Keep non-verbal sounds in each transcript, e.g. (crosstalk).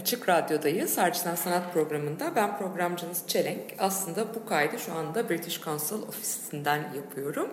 Açık Radyo'dayız. Harçtan Sanat programında. Ben programcınız Çelenk. Aslında bu kaydı şu anda British Council ofisinden yapıyorum.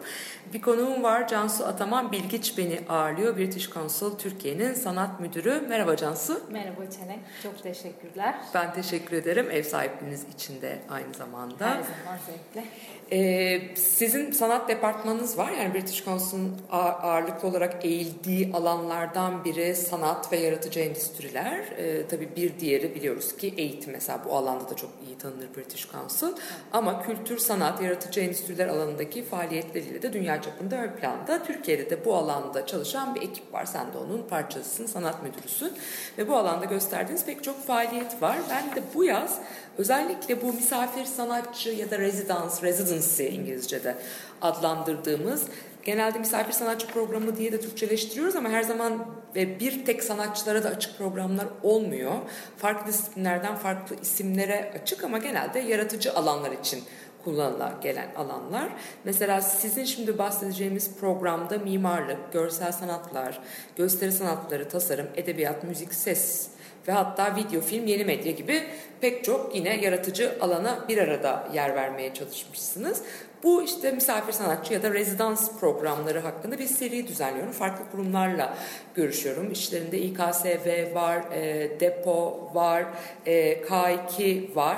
Bir konuğum var, Cansu Ataman Bilgiç beni ağırlıyor. British Council Türkiye'nin sanat müdürü. Merhaba Cansu. Merhaba Çenek, çok teşekkürler. Ben teşekkür ederim ev sahipliğiniz için de aynı zamanda. Her zaman zevkle. Ee, sizin sanat departmanınız var. Yani British Council'ın ağ- ağırlıklı olarak eğildiği alanlardan biri sanat ve yaratıcı endüstriler. Ee, tabii bir diğeri biliyoruz ki eğitim mesela bu alanda da çok iyi tanınır British Council. Ama kültür, sanat, yaratıcı endüstriler alanındaki faaliyetleriyle de dünya çapında ön planda. Türkiye'de de bu alanda çalışan bir ekip var. Sen de onun parçasısın, sanat müdürüsün. Ve bu alanda gösterdiğiniz pek çok faaliyet var. Ben de bu yaz özellikle bu misafir sanatçı ya da residence, residency İngilizce'de adlandırdığımız genelde misafir sanatçı programı diye de Türkçeleştiriyoruz ama her zaman ve bir tek sanatçılara da açık programlar olmuyor. Farklı disiplinlerden farklı isimlere açık ama genelde yaratıcı alanlar için kullanıla gelen alanlar. Mesela sizin şimdi bahsedeceğimiz programda mimarlık, görsel sanatlar, gösteri sanatları, tasarım, edebiyat, müzik, ses ve hatta video, film, yeni medya gibi pek çok yine yaratıcı alana bir arada yer vermeye çalışmışsınız. Bu işte misafir sanatçı ya da rezidans programları hakkında bir seri düzenliyorum. Farklı kurumlarla görüşüyorum. İşlerinde İKSV var, e, Depo var, e, K2 var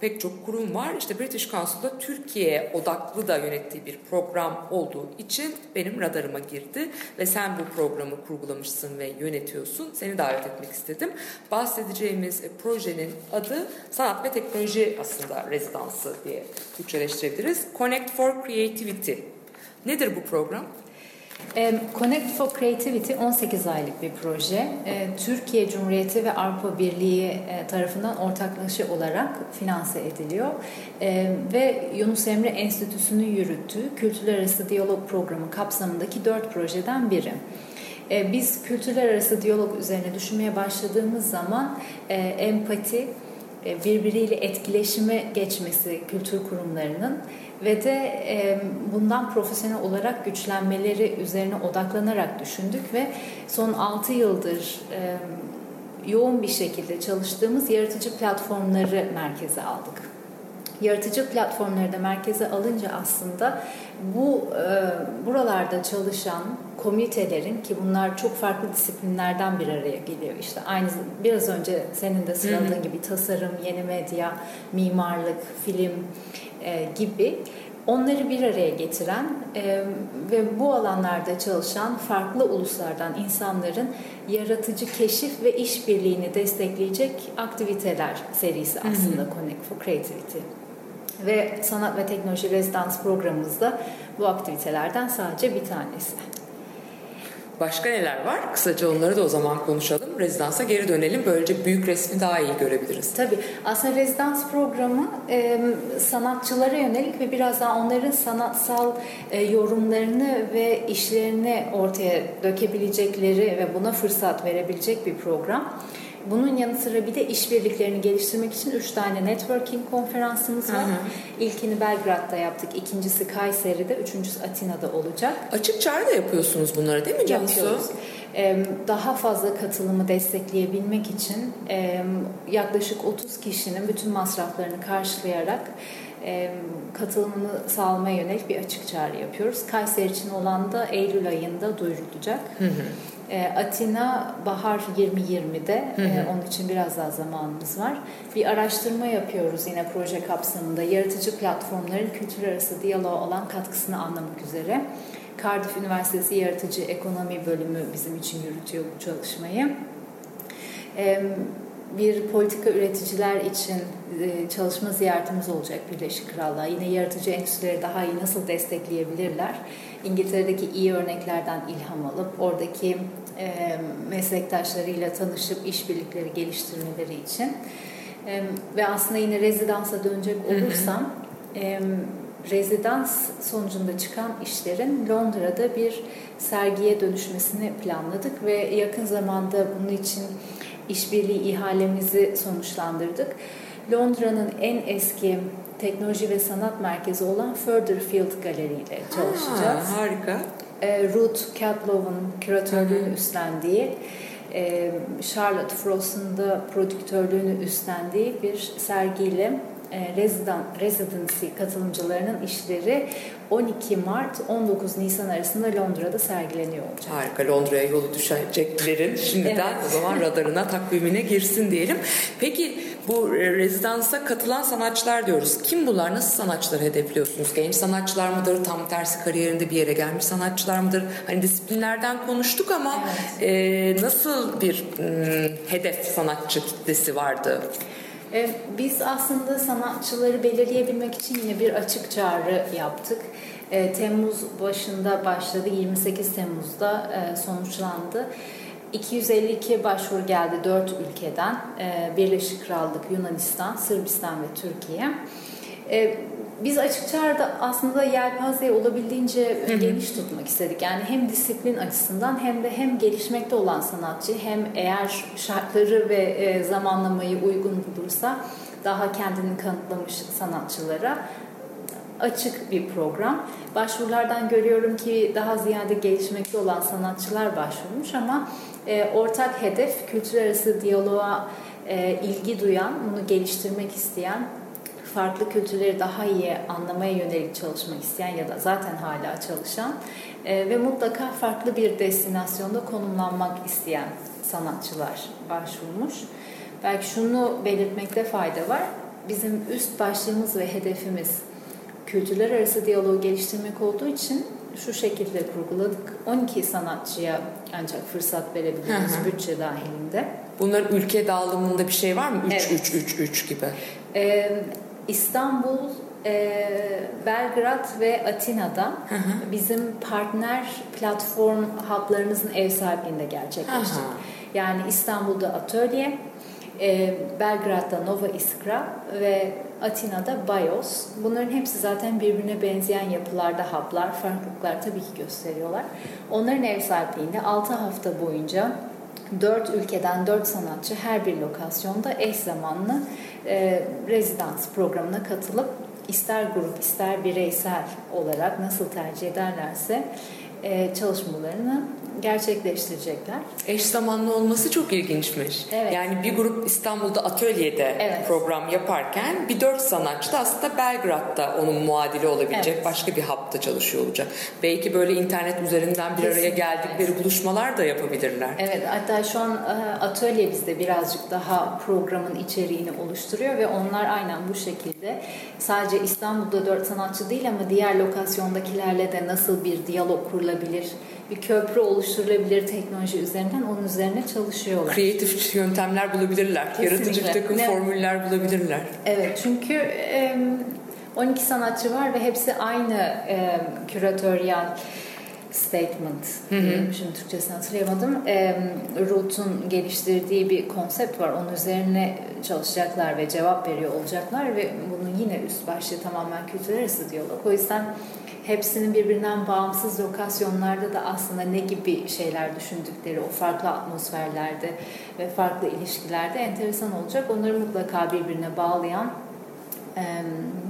pek çok kurum var. İşte British Council'da Türkiye odaklı da yönettiği bir program olduğu için benim radarıma girdi ve sen bu programı kurgulamışsın ve yönetiyorsun. Seni davet etmek istedim. Bahsedeceğimiz e, projenin adı Sanat ve Teknoloji aslında rezidansı diye Türkçeleştirebiliriz. Connect for Creativity. Nedir bu program? Em, Connect for Creativity 18 aylık bir proje. E, Türkiye Cumhuriyeti ve Avrupa Birliği e, tarafından ortaklışı olarak finanse ediliyor. E, Ve Yunus Emre Enstitüsü'nün yürüttüğü Kültürler Arası Diyalog Programı kapsamındaki dört projeden biri. Biz kültürler arası diyalog üzerine düşünmeye başladığımız zaman e, empati, e, birbiriyle etkileşime geçmesi kültür kurumlarının ve de e, bundan profesyonel olarak güçlenmeleri üzerine odaklanarak düşündük ve son 6 yıldır e, yoğun bir şekilde çalıştığımız yaratıcı platformları merkeze aldık. Yaratıcı platformları da merkeze alınca aslında bu e, buralarda çalışan komünitelerin ki bunlar çok farklı disiplinlerden bir araya geliyor. İşte aynı biraz önce senin de sıraladığın gibi tasarım, yeni medya, mimarlık, film e, gibi onları bir araya getiren e, ve bu alanlarda çalışan farklı uluslardan insanların yaratıcı keşif ve işbirliğini destekleyecek aktiviteler serisi aslında Connect for Creativity. Ve sanat ve teknoloji rezidans programımızda bu aktivitelerden sadece bir tanesi. Başka neler var? Kısaca onları da o zaman konuşalım. Rezidansa geri dönelim. Böylece büyük resmi daha iyi görebiliriz. Tabii aslında rezidans programı e, sanatçılara yönelik ve biraz daha onların sanatsal e, yorumlarını ve işlerini ortaya dökebilecekleri ve buna fırsat verebilecek bir program. Bunun yanı sıra bir de işbirliklerini geliştirmek için üç tane networking konferansımız var. İlkini Belgrad'da yaptık, ikincisi Kayseri'de, üçüncüsü Atina'da olacak. Açık çağrı da yapıyorsunuz bunları değil mi Cansu? Yapıyoruz. Daha fazla katılımı destekleyebilmek için yaklaşık 30 kişinin bütün masraflarını karşılayarak katılımını sağlamaya yönelik bir açık çağrı yapıyoruz. Kayseri için olan da Eylül ayında duyurulacak. E, Atina Bahar 2020'de e, onun için biraz daha zamanımız var. Bir araştırma yapıyoruz yine proje kapsamında yaratıcı platformların kültür arası diyaloğa olan katkısını anlamak üzere. Cardiff Üniversitesi Yaratıcı Ekonomi Bölümü bizim için yürütüyor bu çalışmayı. E, bir politika üreticiler için çalışma ziyaretimiz olacak Birleşik Krallığa. Yine yaratıcı endüstrileri daha iyi nasıl destekleyebilirler? İngiltere'deki iyi örneklerden ilham alıp oradaki e, meslektaşlarıyla tanışıp işbirlikleri geliştirmeleri için. E, ve aslında yine rezidansa dönecek olursam e, rezidans sonucunda çıkan işlerin Londra'da bir sergiye dönüşmesini planladık ve yakın zamanda bunun için işbirliği ihalemizi sonuçlandırdık. Londra'nın en eski teknoloji ve sanat merkezi olan Furtherfield Galeri ile çalışacağız. Ha, harika. E, Ruth Katlow'un küratörlüğünü üstlendiği, e, Charlotte Frost'un da prodüktörlüğünü üstlendiği bir sergiyle residency katılımcılarının işleri 12 Mart 19 Nisan arasında Londra'da sergileniyor olacak. Harika Londra'ya yolu düşeceklerin şimdiden Evet. o zaman radarına takvimine girsin diyelim. Peki bu e, rezidansa katılan sanatçılar diyoruz. Kim bunlar? Nasıl sanatçıları hedefliyorsunuz? Genç sanatçılar mıdır? Tam tersi kariyerinde bir yere gelmiş sanatçılar mıdır? Hani disiplinlerden konuştuk ama e, nasıl bir mm, hedef sanatçı kitlesi vardı? E, Biz aslında sanatçıları belirleyebilmek için yine bir açık çağrı yaptık. E, Temmuz başında başladı, 28 Temmuz'da e, sonuçlandı. 252 başvuru geldi 4 ülkeden. Birleşik Krallık, Yunanistan, Sırbistan ve Türkiye. Biz açık çağrıda aslında yelpazeyi olabildiğince geniş tutmak istedik. Yani hem disiplin açısından hem de hem gelişmekte olan sanatçı hem eğer şartları ve e, zamanlamayı uygun bulursa daha kendini kanıtlamış sanatçılara açık bir program. Başvurulardan görüyorum ki daha ziyade gelişmekte olan sanatçılar başvurmuş ama e, ortak hedef kültür arası diyaloğa e, ilgi duyan, bunu geliştirmek isteyen, farklı kültürleri daha iyi anlamaya yönelik çalışmak isteyen ya da zaten hala çalışan e, ve mutlaka farklı bir destinasyonda konumlanmak isteyen sanatçılar başvurmuş. Belki şunu belirtmekte fayda var. Bizim üst başlığımız ve hedefimiz kültürler arası diyaloğu geliştirmek olduğu için şu şekilde kurguladık. 12 sanatçıya ancak fırsat verebiliriz Hı hı. bütçe dahilinde. Bunların ülke dağılımında bir şey var mı? 3 Evet. 3 3 3 gibi. Ee, İstanbul, e, Belgrad ve Atina'da bizim partner platform hub'larımızın ev sahipliğinde gerçekleştik. Aha. Yani İstanbul'da Atölye, e, Belgrad'da Nova Iskra ve Atina'da Bios. Bunların hepsi zaten birbirine benzeyen yapılarda hub'lar, farklılıklar tabii ki gösteriyorlar. Onların ev sahipliğinde 6 hafta boyunca 4 ülkeden 4 sanatçı her bir lokasyonda eş zamanlı e, rezidans programına katılıp ister grup ister bireysel olarak nasıl tercih ederlerse e, çalışmalarını gerçekleştirecekler. Eş zamanlı olması çok ilginçmiş. Evet. Yani bir grup İstanbul'da atölyede Evet. program yaparken bir dört sanatçı da aslında Belgrad'da onun muadili olabilecek Evet. başka bir hapta çalışıyor olacak. Belki böyle internet üzerinden bir araya Kesinlikle. geldikleri buluşmalar da yapabilirler. Evet hatta şu an e, atölye bizde birazcık daha programın içeriğini oluşturuyor ve onlar aynen bu şekilde sadece İstanbul'da dört sanatçı değil ama diğer lokasyondakilerle de nasıl bir diyalog kurulabilir, bir köprü oluşturulabilir teknoloji üzerinden onun üzerine çalışıyorlar. Kreatif yöntemler bulabilirler. Kesinlikle. Yaratıcı bir takım Ne- formüller bulabilirler. Evet çünkü e, 12 sanatçı var ve hepsi aynı küratöryal statement diyelim. Şimdi Türkçesini hatırlayamadım. E, Ruth'un geliştirdiği bir konsept var. Onun üzerine çalışacaklar ve cevap veriyor olacaklar ve bunun yine üst başlığı tamamen kültür arası diyalog. O yüzden hepsinin birbirinden bağımsız lokasyonlarda da aslında ne gibi şeyler düşündükleri o farklı atmosferlerde ve farklı ilişkilerde enteresan olacak. Onları mutlaka birbirine bağlayan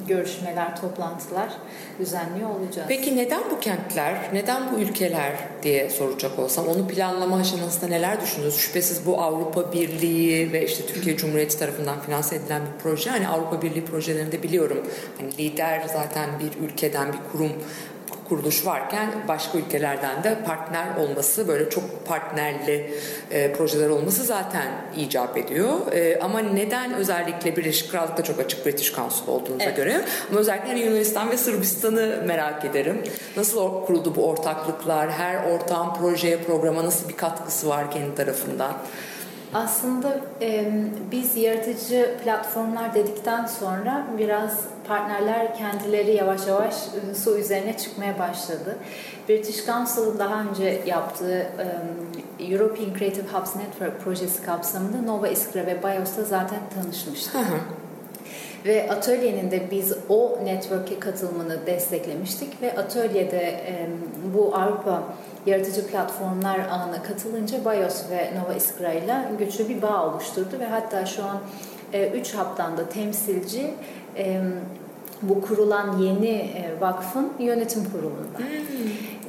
görüşmeler, toplantılar düzenliyor olacağız. Peki neden bu kentler, neden bu ülkeler diye soracak olsam onu planlama aşamasında neler düşündünüz? Şüphesiz bu Avrupa Birliği ve işte Türkiye Cumhuriyeti tarafından finanse edilen bir proje. Hani Avrupa Birliği projelerinde biliyorum hani lider zaten bir ülkeden bir kurum kuruluş varken başka ülkelerden de partner olması böyle çok partnerli e, projeler olması zaten icap ediyor. E, ama neden özellikle Birleşik Krallık'ta çok açık British Council olduğunuza Evet. göre ama özellikle hani Yunanistan ve Sırbistan'ı merak ederim. Nasıl kuruldu bu ortaklıklar? Her ortağın projeye, programa nasıl bir katkısı var kendi tarafından? Aslında e, biz yaratıcı platformlar dedikten sonra biraz partnerler kendileri yavaş yavaş e, su üzerine çıkmaya başladı. British Council'ın daha önce yaptığı e, European Creative Hubs Network projesi kapsamında Nova Iskra ve BIOS'ta zaten tanışmıştık. Ve atölyenin de biz o network'e katılımını desteklemiştik ve atölyede e, bu Avrupa yaratıcı platformlar ağına katılınca BIOS ve Nova Iskra ile güçlü bir bağ oluşturdu ve hatta şu an 3 haptan da temsilci e, bu kurulan yeni e, vakfın yönetim kurulunda.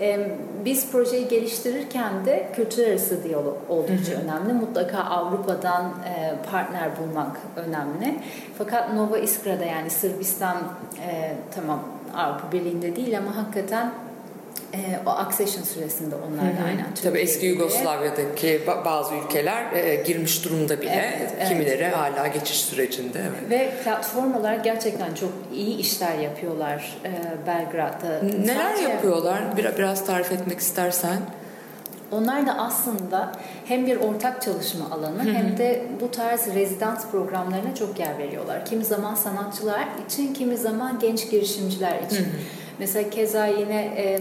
E, Biz projeyi geliştirirken de kültür arası diyalog oldukça önemli. Mutlaka Avrupa'dan e, partner bulmak önemli. Fakat Nova Iskra'da yani Sırbistan e, tamam Avrupa Birliği'nde değil ama hakikaten e, o accession süresinde onlar da aynen. Tabii Türkiye eski gibi. Yugoslavya'daki ba- bazı ülkeler e, girmiş durumda bile. Evet, evet. Kimileri hala geçiş sürecinde. Evet. Ve platform olarak gerçekten çok iyi işler yapıyorlar e, Belgrad'da. Neler Sadece- yapıyorlar? Bir, biraz tarif etmek istersen. Onlar da aslında hem bir ortak çalışma alanı hem de bu tarz rezidans programlarına çok yer veriyorlar. Kimi zaman sanatçılar için, kimi zaman genç girişimciler için. Mesela keza yine e,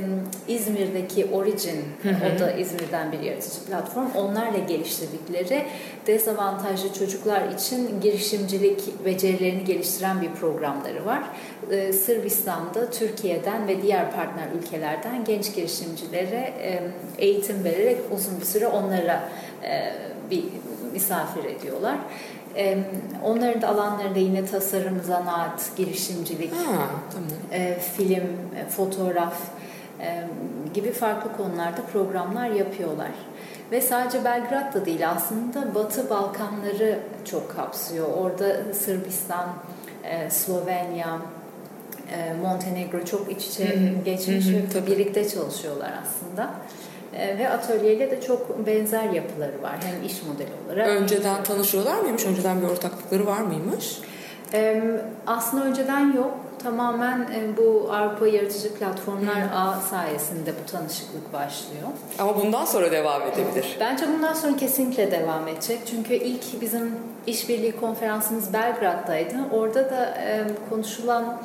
İzmir'deki Origin, o da İzmir'den bir yaratıcı platform. Onlarla geliştirdikleri dezavantajlı çocuklar için girişimcilik becerilerini geliştiren bir programları var. E, Sırbistan'da Türkiye'den ve diğer partner ülkelerden genç girişimcilere e, eğitim vererek uzun bir süre onlara e, bir misafir ediyorlar. E, Onların da alanlarında yine tasarım, zanaat, girişimcilik, Ha, tamam. e, film, e, fotoğraf e, gibi farklı konularda programlar yapıyorlar. Ve sadece Belgrad'da değil aslında Batı Balkanları çok kapsıyor. Orada Sırbistan, e, Slovenya, e, Montenegro çok iç içe geçmiş Hı hı, ve birlikte çalışıyorlar aslında. E, Ve atölyeyle de çok benzer yapıları var. Hem iş modeli olarak. Önceden tanışıyorlar mıymış? Önceden bir ortaklıkları var mıymış? Aslında önceden yok. Tamamen e, bu Avrupa Yaratıcı Platformlar Ağı sayesinde bu tanışıklık başlıyor. Ama bundan sonra devam edebilir. Bence bundan sonra kesinlikle devam edecek. Çünkü ilk bizim işbirliği konferansımız Belgrad'daydı. Orada da e, konuşulan,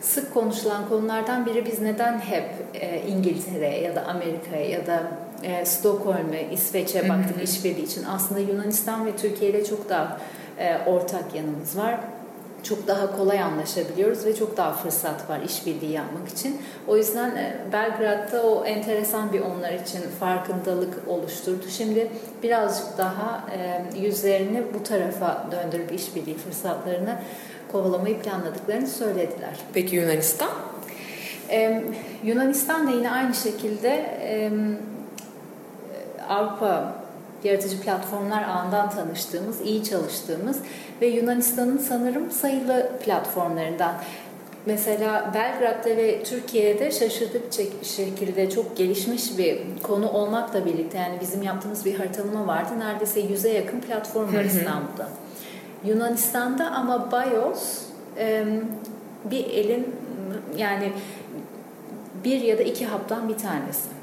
sık konuşulan konulardan biri biz neden hep e, İngiltere'ye ya da Amerika'ya ya da e, Stockholm'e, İsveç'e baktık işbirliği için. Aslında Yunanistan ve Türkiye ile çok daha e, ortak yanımız var. Çok daha kolay anlaşabiliyoruz ve çok daha fırsat var işbirliği yapmak için. O yüzden e, Belgrad'da o enteresan bir onlar için farkındalık oluşturdu. Şimdi birazcık daha e, yüzlerini bu tarafa döndürüp işbirliği fırsatlarını kovalamayı planladıklarını söylediler. Peki Yunanistan? Ee, Yunanistan da yine aynı şekilde e, Avrupa yaratıcı platformlar ağından tanıştığımız, iyi çalıştığımız ve Yunanistan'ın sanırım sayılı platformlarından. Mesela Belgrad'da ve Türkiye'de şaşırtıcı şekilde çok gelişmiş bir konu olmakla birlikte yani bizim yaptığımız bir haritalama vardı. Neredeyse yüze yakın platform var İstanbul'da. Yunanistan'da ama BIOS bir elin yani bir ya da iki haptan bir tanesi.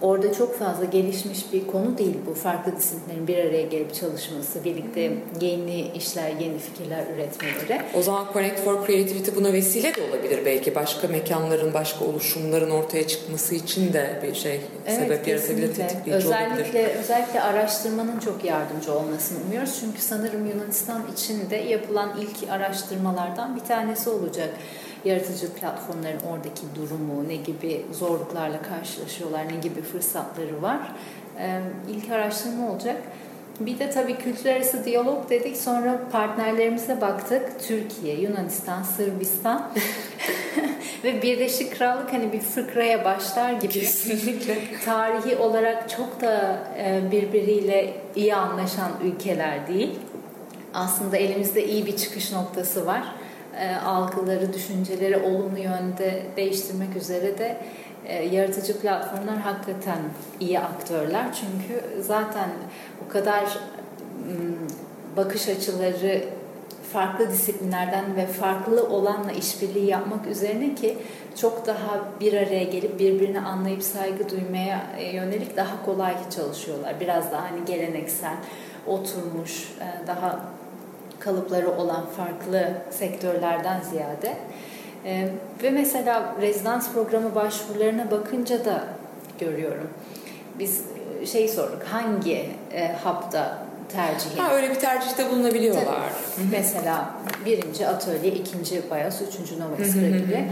Orada çok fazla gelişmiş bir konu değil bu. Farklı disiplinlerin bir araya gelip çalışması, birlikte yeni işler, yeni fikirler üretmeleri. O zaman Connect for Creativity buna vesile de olabilir belki. Başka mekanların, başka oluşumların ortaya çıkması için de bir şey sebep yaratabilir, tetikleyici olabilir. özellikle, özellikle araştırmanın çok yardımcı olmasını umuyoruz. Çünkü sanırım Yunanistan içinde yapılan ilk araştırmalardan bir tanesi olacak. Yaratıcı platformların oradaki durumu, ne gibi zorluklarla karşılaşıyorlar, ne gibi fırsatları var. İlk araştırma olacak. Bir de tabii kültür arası diyalog dedik. Sonra partnerlerimize baktık. Türkiye, Yunanistan, Sırbistan (laughs) ve Birleşik Krallık hani bir fıkraya başlar gibi. Kesinlikle. (laughs) Tarihi olarak çok da birbiriyle iyi anlaşan ülkeler değil. Aslında elimizde iyi bir çıkış noktası var. E, Algıları, düşünceleri olumlu yönde değiştirmek üzere de e, yaratıcı platformlar hakikaten iyi aktörler. Çünkü zaten o kadar bakış açıları farklı disiplinlerden ve farklı olanla işbirliği yapmak üzerine ki çok daha bir araya gelip birbirini anlayıp saygı duymaya e, yönelik daha kolay çalışıyorlar. Biraz daha hani geleneksel oturmuş, daha kalıpları olan farklı sektörlerden ziyade. E, ve mesela rezidans programı başvurularına bakınca da görüyorum. Biz e, şey sorduk, hangi e, hapta tercihin? Ha, öyle bir tercihte bulunabiliyorlar. Tabii. Mesela birinci atölye, ikinci Bayas, üçüncü Nova Iskra gibi.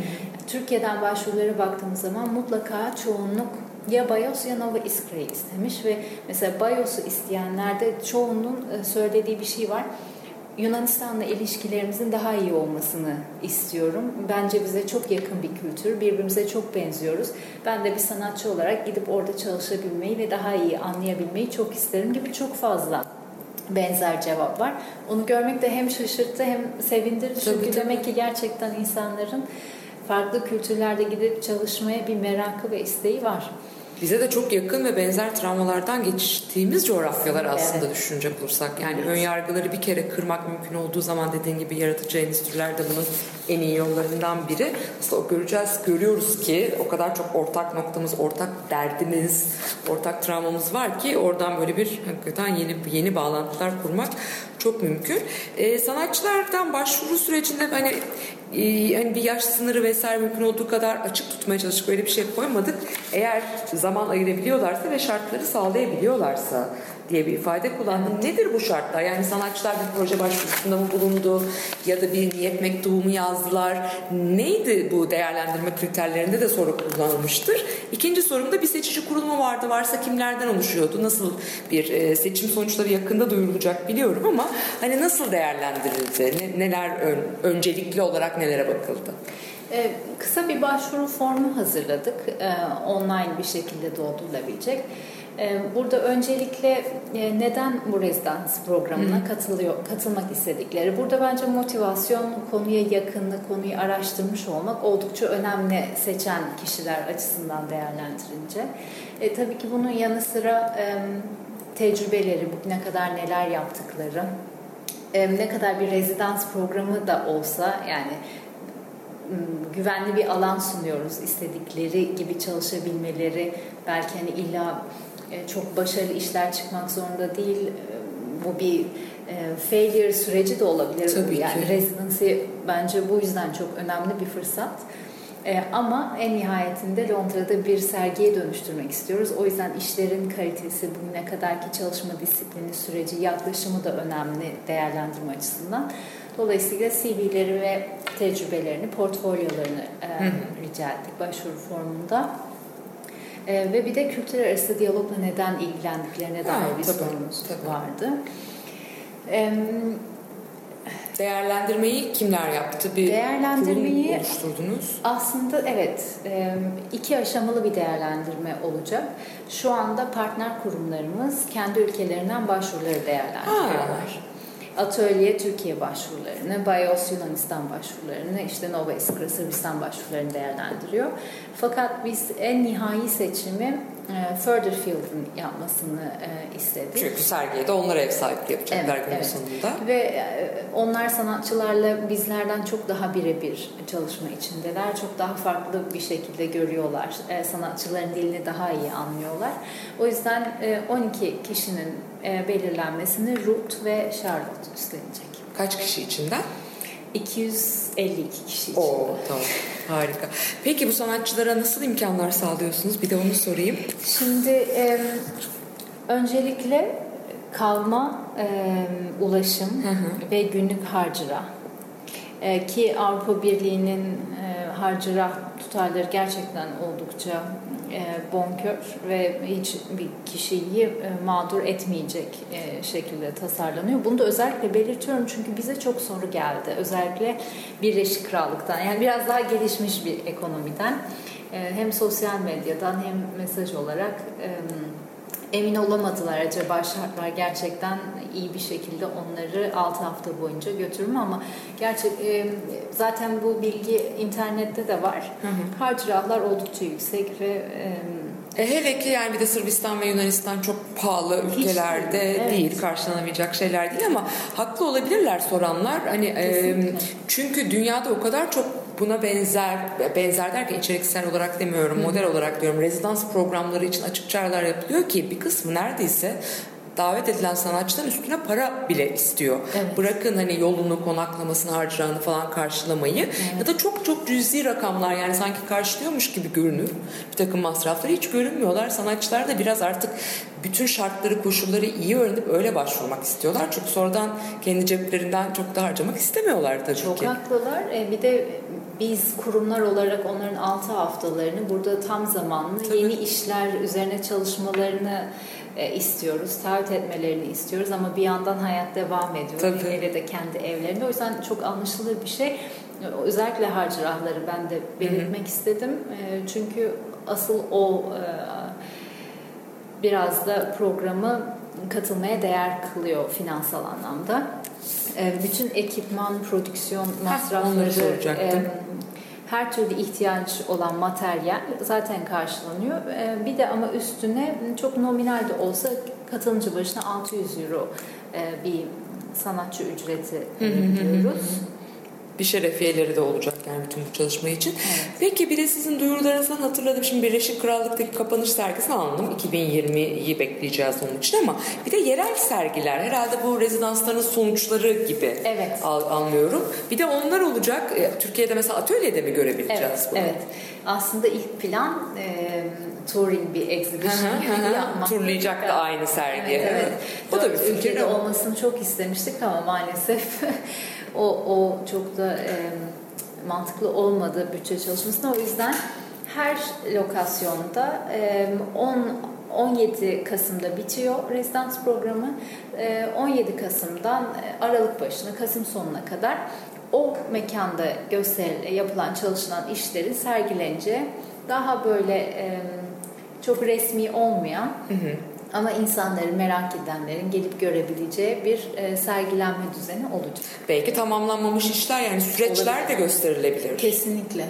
Türkiye'den başvurulara baktığımız zaman mutlaka çoğunluk ya Bayos ya Nova Iskra'yı istemiş ve mesela Bayos'u isteyenlerde çoğunun e, söylediği bir şey var. Yunanistan'la ilişkilerimizin daha iyi olmasını istiyorum. Bence bize çok yakın bir kültür, birbirimize çok benziyoruz. Ben de bir sanatçı olarak gidip orada çalışabilmeyi ve daha iyi anlayabilmeyi çok isterim gibi çok fazla benzer cevap var. Onu görmek de hem şaşırttı hem sevindirdi. Çünkü tabii. demek ki gerçekten insanların farklı kültürlerde gidip çalışmaya bir merakı ve isteği var. Bize de çok yakın ve benzer travmalardan geçtiğimiz coğrafyalar aslında Evet. düşünecek olursak. Yani ön yargıları bir kere kırmak mümkün olduğu zaman dediğin gibi yaratıcı endüstriler de bunun en iyi yollarından biri. Aslında göreceğiz, görüyoruz ki o kadar çok ortak noktamız, ortak derdimiz, ortak travmamız var ki oradan böyle bir hakikaten yeni yeni bağlantılar kurmak çok mümkün. Ee, sanatçılardan başvuru sürecinde hani e, hani bir yaş sınırı vesaire mümkün olduğu kadar açık tutmaya çalıştık. Öyle bir şey koymadık. Eğer zaman ayırabiliyorlarsa ve şartları sağlayabiliyorlarsa diye bir ifade kullandım. Nedir bu şartlar? Yani sanatçılar bir proje başvurusunda mı bulundu ya da bir niyet mektubu mu yazdılar? Neydi bu değerlendirme kriterlerinde de soru kullanılmıştır. İkinci sorumda bir seçici kurul mu vardı? Varsa kimlerden oluşuyordu? Nasıl bir e, seçim sonuçları yakında duyurulacak biliyorum ama hani nasıl değerlendirildi? Ne- neler ön- öncelikli olarak nelere bakıldı? Ee, kısa bir başvuru formu hazırladık. Ee, online bir şekilde doldurulabilecek. Ee, burada öncelikle e, neden bu rezidans programına katılıyor, katılmak istedikleri. Burada bence motivasyon, konuya yakınlık, konuyu araştırmış olmak oldukça önemli seçen kişiler açısından değerlendirince. E, tabii ki bunun yanı sıra e, tecrübeleri, bugüne kadar neler yaptıkları, ne kadar bir rezidans programı da olsa yani güvenli bir alan sunuyoruz. istedikleri gibi çalışabilmeleri belki hani illa e, çok başarılı işler çıkmak zorunda değil. E, Bu bir e, failure süreci de olabilir. Tabii yani ki. residency bence bu yüzden çok önemli bir fırsat. Ama en nihayetinde Londra'da bir sergiye dönüştürmek istiyoruz. O yüzden işlerin kalitesi, bugüne kadarki çalışma disiplini, süreci, yaklaşımı da önemli değerlendirme açısından. Dolayısıyla CV'leri ve tecrübelerini, portfolyolarını e, rica ettik başvuru formunda. E, ve bir de kültürler arası diyalogla neden ilgilendiklerine Ha, dair bir tabii, sorumuz tabii. vardı. E, Değerlendirmeyi kimler yaptı? Bir Değerlendirmeyi- oluşturdunuz. Aslında evet iki aşamalı bir değerlendirme olacak. Şu anda partner kurumlarımız kendi ülkelerinden başvuruları değerlendiriyorlar. Atölye Türkiye başvurularını, Bios Yunanistan başvurularını, işte Nova Iskra Sırbistan başvurularını değerlendiriyor. Fakat biz en nihai seçimi e, Furtherfield'ın yapmasını e, istedik. Çünkü sergiye de onlar ev sahipliği yapacaklar Evet, günün evet. sonunda. Ve e, onlar sanatçılarla bizlerden çok daha birebir çalışma içindeler. Çok daha farklı bir şekilde görüyorlar. Sanatçıların dilini daha iyi anlıyorlar. O yüzden e, 12 kişinin belirlenmesini Ruth ve Charlotte üstlenecek. Kaç kişi içinden? 252 kişi için. Oo tamam harika. Peki bu sanatçılara nasıl imkanlar sağlıyorsunuz? Bir de onu sorayım. Şimdi e, öncelikle kalma e, ulaşım ve günlük harcıra. E, ki Avrupa Birliği'nin e, harcıra tutarları gerçekten oldukça e, bonkör ve hiç bir kişiyi e, mağdur etmeyecek e, şekilde tasarlanıyor. Bunu da özellikle belirtiyorum çünkü bize çok soru geldi. Özellikle Birleşik Krallık'tan yani biraz daha gelişmiş bir ekonomiden e, hem sosyal medyadan hem mesaj olarak e, emin olamadılar acaba şartlar gerçekten iyi bir şekilde onları 6 hafta boyunca götürür mü ama gerçek e, zaten bu bilgi internette de var. Harcırahlar oldukça yüksek ve e, E, hele ki yani bir de Sırbistan ve Yunanistan çok pahalı Hiç ülkelerde değil, evet. değil, karşılanamayacak şeyler değil ama haklı olabilirler soranlar. Hani e, çünkü dünyada o kadar çok buna benzer benzer derken içeriksel olarak demiyorum, model olarak diyorum. Rezidans programları için açık çağrılar yapılıyor ki bir kısmı neredeyse davet edilen sanatçıdan üstüne para bile istiyor. Evet. Bırakın hani yolunu, konaklamasını, harcırağını falan karşılamayı ya da çok çok cüzi rakamlar yani sanki karşılıyormuş gibi görünür. Bir takım masrafları hiç görünmüyorlar. Sanatçılar da biraz artık bütün şartları, koşulları iyi öğrenip öyle başvurmak istiyorlar. Çünkü sonradan kendi ceplerinden çok da harcamak istemiyorlar tabii Çok ki. haklılar. E, bir de biz kurumlar olarak onların 6 haftalarını burada tam zamanlı Tabii. yeni işler üzerine çalışmalarını e, istiyoruz. Taahhüt etmelerini istiyoruz ama bir yandan hayat devam ediyor. Tabii. Hele de kendi evlerinde. O yüzden çok anlaşılır bir şey. E, Özellikle harcırahları ben de belirtmek istedim. E, Çünkü asıl o biraz da programı katılmaya değer kılıyor finansal anlamda. E, Bütün ekipman, prodüksiyon masrafları, e, her türlü ihtiyaç olan materyal zaten karşılanıyor. E, Bir de ama üstüne çok nominal de olsa katılımcı başına 600 euro e, bir sanatçı ücreti ödüyoruz. Bir şerefiyeleri de olacak yani bütün bu çalışma için. Peki bir de sizin duyurularınızdan hatırladım. Şimdi Birleşik Krallık'taki kapanış sergisini anladım. 2020'yi bekleyeceğiz onun için ama bir de yerel sergiler. Herhalde bu rezidansların sonuçları gibi Evet. al- anlıyorum. Bir de onlar olacak. E, Türkiye'de mesela atölyede mi görebileceğiz Evet, bunu? evet. Aslında ilk plan e, touring bir exhibition yapmak. Turlayacak da aynı sergiye. Evet, evet. O da bir fikir ülkede olmasını çok istemiştik ama maalesef (laughs) o, o çok da e, mantıklı olmadı bütçe çalışmasına. O yüzden her lokasyonda e, 10 17 Kasım'da bitiyor rezidans programı. E, 17 Kasım'dan e, Aralık başına Kasım sonuna kadar o mekanda göster yapılan çalışılan işlerin sergileneceği daha böyle çok resmi olmayan ama insanların merak edenlerin gelip görebileceği bir e, sergilenme düzeni olacak. Belki tamamlanmamış işler yani süreçler de gösterilebilir. Kesinlikle.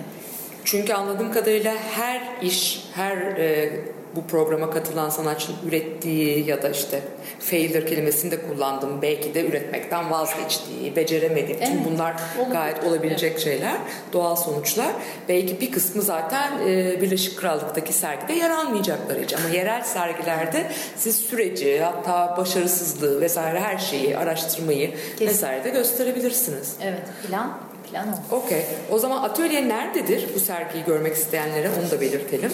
Çünkü anladığım kadarıyla her iş, her e, bu programa katılan sanatçının ürettiği ya da işte failure kelimesini de kullandım. Belki de üretmekten vazgeçtiği, beceremediği. Tüm Evet, bunlar olabilir. gayet olabilecek şeyler. Doğal sonuçlar. Belki bir kısmı zaten e, Birleşik Krallık'taki sergide yer almayacakları için. Ama yerel sergilerde siz süreci, hatta başarısızlığı vesaire her şeyi, araştırmayı Kesin. vesaire de gösterebilirsiniz. Evet plan plan o. Okey. O zaman atölye nerededir bu sergiyi görmek isteyenlere onu da belirtelim.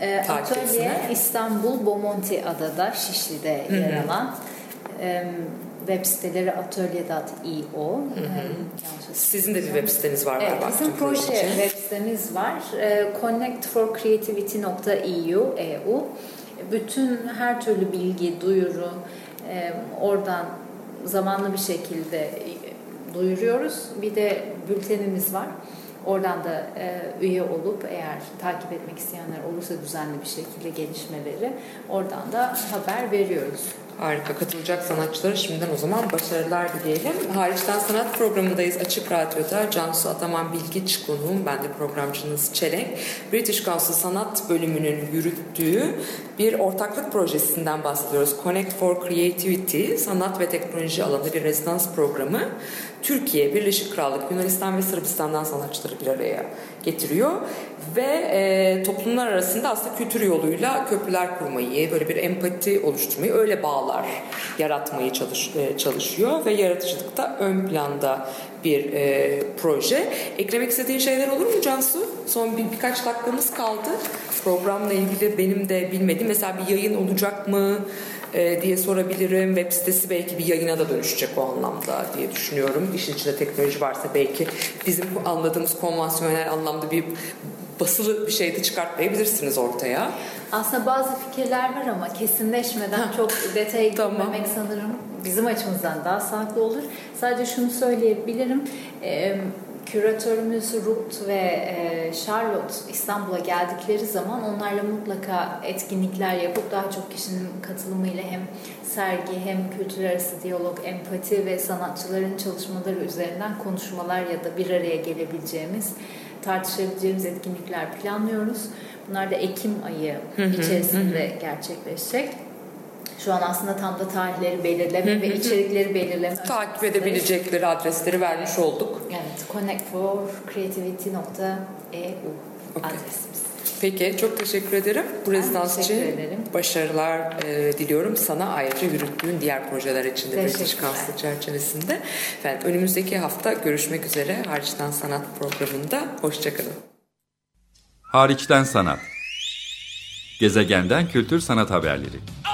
E, Takip atölye etsinler. İstanbul Bomonti Adada Şişli'de yer alan. E, web siteleri atölye.io. Sizin de bir web siteniz var Evet, galiba. bizim proje için. web sitemiz var. E, connectforcreativity.eu EU. Bütün her türlü bilgi, duyuru oradan zamanlı bir şekilde duyuruyoruz. Bir de bültenimiz var. Oradan da e, üye olup eğer takip etmek isteyenler olursa düzenli bir şekilde gelişmeleri oradan da haber veriyoruz. Harika. Katılacak sanatçılara şimdiden o zaman başarılar dileyelim. Hariçten Sanat programındayız Açık Radyo'da. Cansu Ataman Bilgiç konuğum. Ben de programcınız Çelenk. British Council Sanat bölümünün yürüttüğü bir ortaklık projesinden bahsediyoruz. Connect for Creativity, sanat ve teknoloji alanında bir rezidans programı. Türkiye, Birleşik Krallık, Yunanistan ve Sırbistan'dan sanatçıları bir araya getiriyor. Ve e, toplumlar arasında aslında kültür yoluyla köprüler kurmayı, böyle bir empati oluşturmayı, öyle bağlar yaratmayı çalış, e, çalışıyor. Ve yaratıcılıkta ön planda bir e, proje. Eklemek istediğin şeyler olur mu Cansu? Son bir, birkaç dakikamız kaldı. Programla ilgili benim de bilmediğim mesela bir yayın olacak mı? E, diye sorabilirim. Web sitesi belki bir yayına da dönüşecek o anlamda diye düşünüyorum. İşin içinde teknoloji varsa belki bizim anladığımız konvansiyonel anlamda bir basılı bir şey de çıkartmayabilirsiniz ortaya. Aslında bazı fikirler var ama kesinleşmeden çok detaya Tamam. girmemek sanırım bizim açımızdan daha sağlıklı olur. Sadece şunu söyleyebilirim. Ee, küratörümüz Ruth ve e, Charlotte İstanbul'a geldikleri zaman onlarla mutlaka etkinlikler yapıp daha çok kişinin katılımıyla hem sergi hem kültür arası diyalog, empati ve sanatçıların çalışmaları üzerinden konuşmalar ya da bir araya gelebileceğimiz tartışabileceğimiz etkinlikler planlıyoruz. Bunlar da Ekim ayı içerisinde gerçekleşecek. Şu an aslında tam da tarihleri belirleme ve içerikleri belirleme. Takip edebilecekleri adresleri vermiş olduk. Evet, connectforcreativity.eu adresimiz. Peki çok teşekkür ederim. Bu rezidans teşekkür için ederim. başarılar e, diliyorum. Sana ayrıca yürüttüğün diğer projeler için de British. Council çerçevesinde. Efendim, önümüzdeki hafta görüşmek üzere. Hariçten Sanat programında. Hoşçakalın. Hariçten sanat. Gezegenden kültür sanat haberleri. Okay,